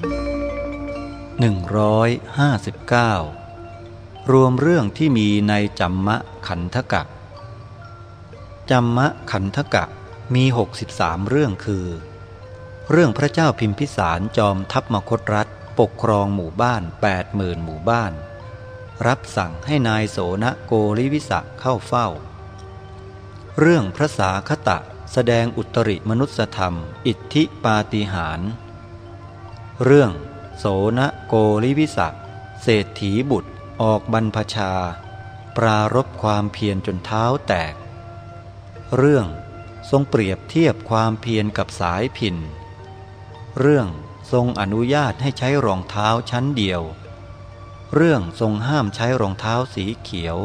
159 รวมเรื่องที่มีในจัมมะขันธกะ จัมมะขันธกะมี 63 เรื่องคือ เรื่องพระเจ้าพิมพิสารจอมทัพมคตรัฐปกครองหมู่บ้าน 80,000 หมู่บ้าน รับสั่งให้นายโสนโกริวิสะเข้าเฝ้า เรื่องพระสาคตะแสดงอุตริมนุสธรรม อิทธิปาฏิหาร เรื่องโสนโกริวิสักเศรษฐีบุตรออกบรรพชา ปรารบความเพียรจนเท้าแตก เรื่องทรงเปรียบเทียบความเพียรกับสายพินเรื่องทรงอนุญาตให้ใช้รองเท้าชั้นเดียว เรื่องทรงห้ามใช้รองเท้าสีเขียว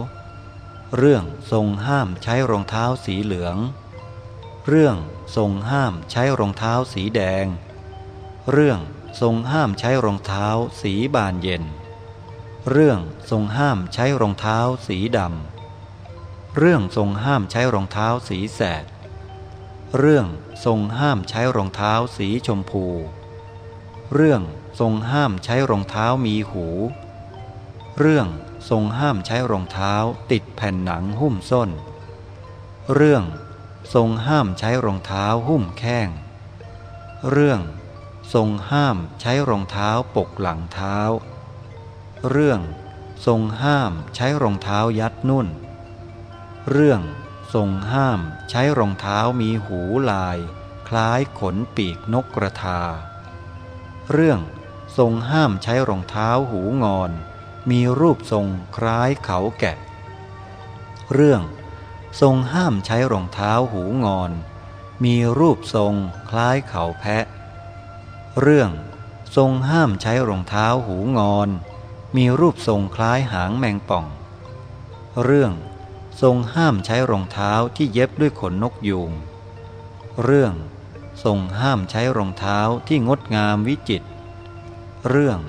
เรื่องทรงห้ามใช้รองเท้าสีเหลือง เรื่องทรงห้ามใช้รองเท้าสีแดง เรื่อง ทรงห้ามใช้รองเท้าสีบานเย็น เรื่องทรงห้ามใช้รองเท้าสีดำ เรื่องทรงห้ามใช้รองเท้าสีแสด เรื่องทรงห้ามใช้รองเท้าสีชมพู เรื่องทรงห้ามใช้รองเท้ามีหู เรื่องทรงห้ามใช้รองเท้าติดแผ่นหนังหุ้มส้น เรื่องทรงห้ามใช้รองเท้าหุ้มแข้ง เรื่อง ทรงห้ามใช้รองเท้าปกหลังเท้า เรื่อง ทรงห้ามใช้รองเท้ายัดนุ่น เรื่อง ทรงห้ามใช้รองเท้ามีหูลาย คล้ายขนปีกนกกระทา เรื่อง ทรงห้ามใช้รองเท้าหูงอน มีรูปทรงคล้ายเขาแกะ เรื่อง ทรงห้ามใช้รองเท้าหูงอน มีรูปทรงคล้ายเขาแพะ เรื่อง ทรงห้ามใช้รองเท้าหูงอน มีรูปทรงคล้ายหางแมงป่อง เรื่อง ทรงห้ามใช้รองเท้าที่เย็บด้วยขนนกยูง เรื่อง ทรงห้ามใช้รองเท้าที่งดงามวิจิตร เรื่อง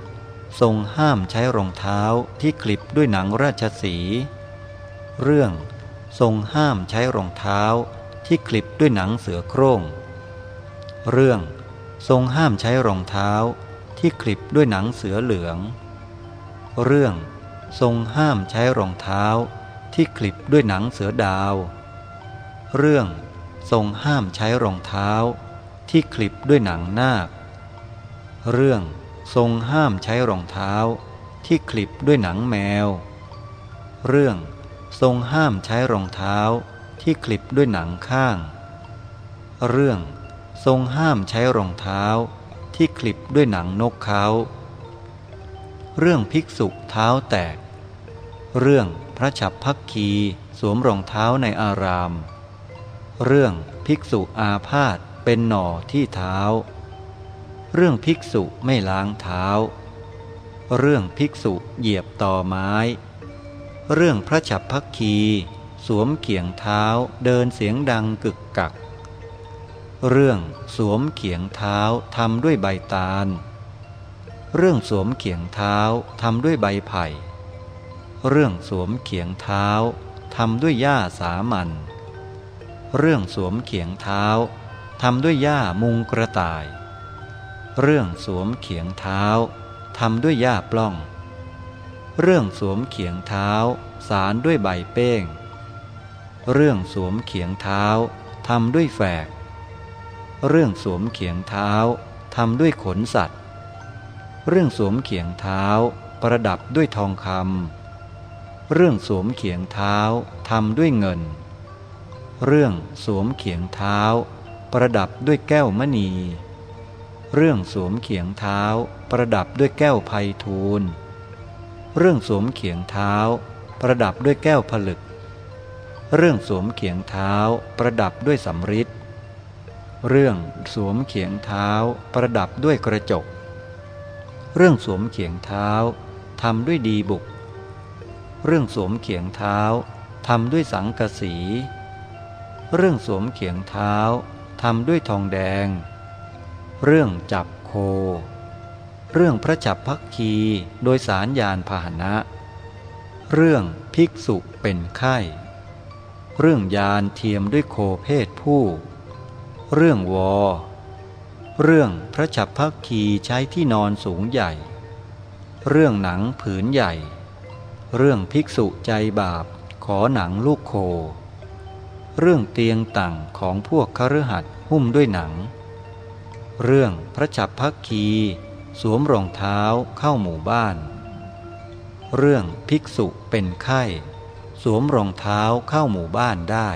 ทรงห้ามใช้รองเท้าที่คลิปด้วยหนังราชสี เรื่อง ทรงห้ามใช้รองเท้าที่คลิปด้วยหนังเสือโคร่ง เรื่อง ทรงห้ามใช้รองเท้าที่คลิปด้วยหนังเสือเหลือง เรื่องทรงห้ามใช้รองเท้าที่คลิปด้วยหนังเสือดาว เรื่องทรงห้ามใช้รองเท้าที่คลิปด้วยหนังนาค เรื่องทรงห้ามใช้รองเท้าที่คลิปด้วยหนังแมว เรื่องทรงห้ามใช้รองเท้าที่คลิปด้วยหนังข้าง เรื่อง ทรงห้ามใช้รองเท้าที่คลิปด้วยหนังนกเขาเรื่องภิกษุเท้าแตก เรื่องพระฉับพักคีสวมรองเท้าในอาราม เรื่องภิกษุอาพาธเป็นหน่อที่เท้า เรื่องภิกษุไม่ล้างเท้า เรื่องภิกษุเหยียบต่อไม้ เรื่องพระฉับพักคีสวมเขียงเท้าเดินเสียงดังกึกกัก เรื่องสวมเขียงเท้าทำด้วยใบตาล เรื่องสวมเขียงเท้าทำด้วยใบไผ่ เรื่องสวมเขียงเท้าทำด้วยหญ้าสามัญ เรื่องสวมเขียงเท้าทำด้วยหญ้ามุงกระต่าย เรื่องสวมเขียงเท้าทำด้วยหญ้าปล้อง เรื่องสวมเขียงเท้าสารด้วยใบเป้ง เรื่องสวมเขียงเท้าทำด้วยแฝก เรื่องสวมเขียงเท้าทำด้วยขนสัตว์ เรื่องสวมเขียงเท้าประดับด้วยทองคำเรื่องสวมเขียงเท้าทำด้วยเงิน เรื่องสวมเขียงเท้า ประดับด้วยแก้วมณี เรื่องสวมเขียงเท้า ประดับด้วยแก้วไพทูลเรื่องสวมเขียงเท้า ประดับด้วยแก้วผลึก เรื่องสวมเขียงเท้า ประดับด้วยสำริด เรื่องสวมเขียงเท้าประดับด้วยกระจก เรื่องสวมเขียงเท้าทำด้วยดีบุก เรื่องสวมเขียงเท้าทำด้วยสังกสี เรื่องสวมเขียงเท้าทำด้วยทองแดง เรื่องจับโค เรื่องพระจับพักคีโดยสารยานพาหนะ เรื่องภิกษุเป็นไข้ เรื่องยานเทียมด้วยโคเพศผู้ เรื่องวอ เรื่องพระฉับพักคีใช้ที่นอนสูงใหญ่ เรื่องหนังผืนใหญ่ เรื่องภิกษุใจบาปขอหนังลูกโค เรื่องเตียงต่างของพวกคฤหัสถ์หุ้มด้วยหนัง เรื่องพระฉับพักคีสวมรองเท้าเข้าหมู่บ้าน เรื่องภิกษุเป็นไข้ สวมรองเท้าเข้าหมู่บ้านได้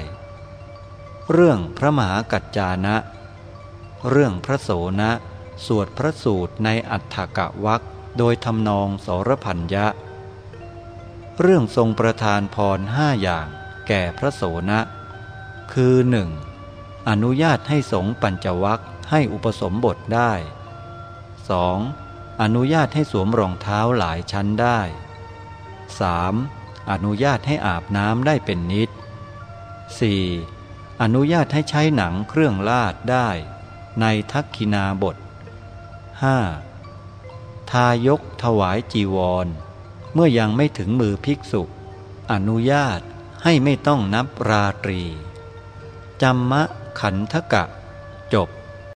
เรื่องพระมหากัจจานะ เรื่องพระโสนะ สวดพระสูตรในอัฏฐกะวักโดยทำนองสรพัญญะเรื่องทรงประทานพรห้าอย่างแก่พระโสนะ คือหนึ่งอนุญาตให้สงปัญจวัคให้อุปสมบทได้ 2. อนุญาตให้สวมรองเท้าหลายชั้นได้ 3. อนุญาตให้อาบน้ำได้เป็นนิด 4. อนุญาตให้ใช้หนังเครื่องลาดได้ ในทักคินาบท 5. ทายกถวายจีวร เมื่อยังไม่ถึงมือภิกษุ อนุญาตให้ไม่ต้องนับราตรีจำมะขันธกะ